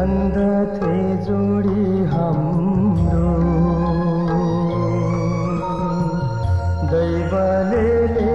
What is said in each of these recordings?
भन्दथे जोडी हाम्रो। दैवले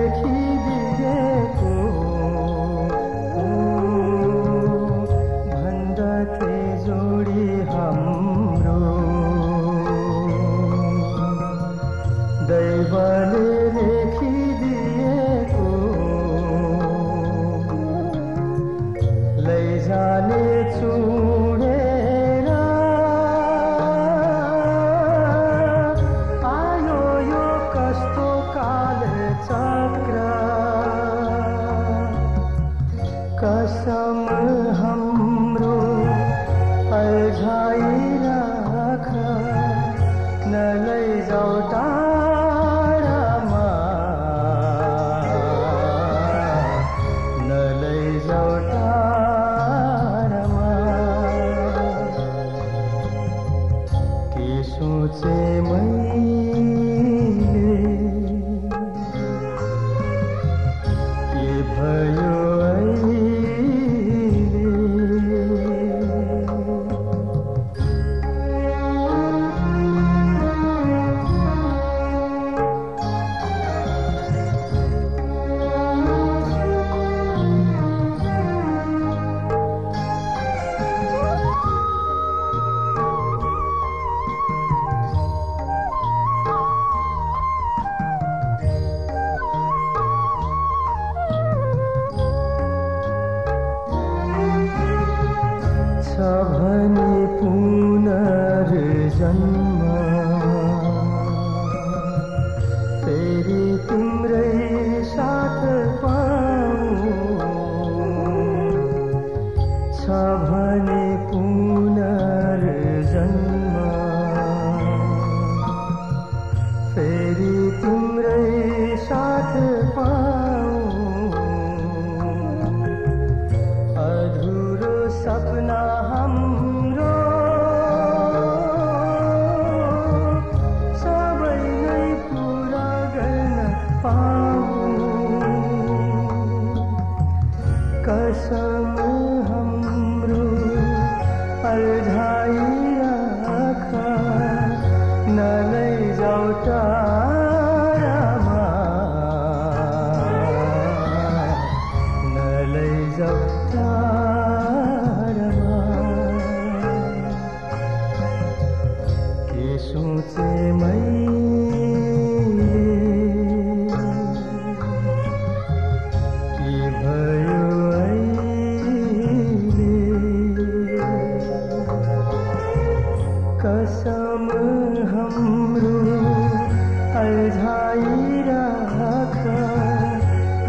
छाई सभनि पुनर्जन्म।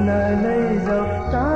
nơi lấy dọc trái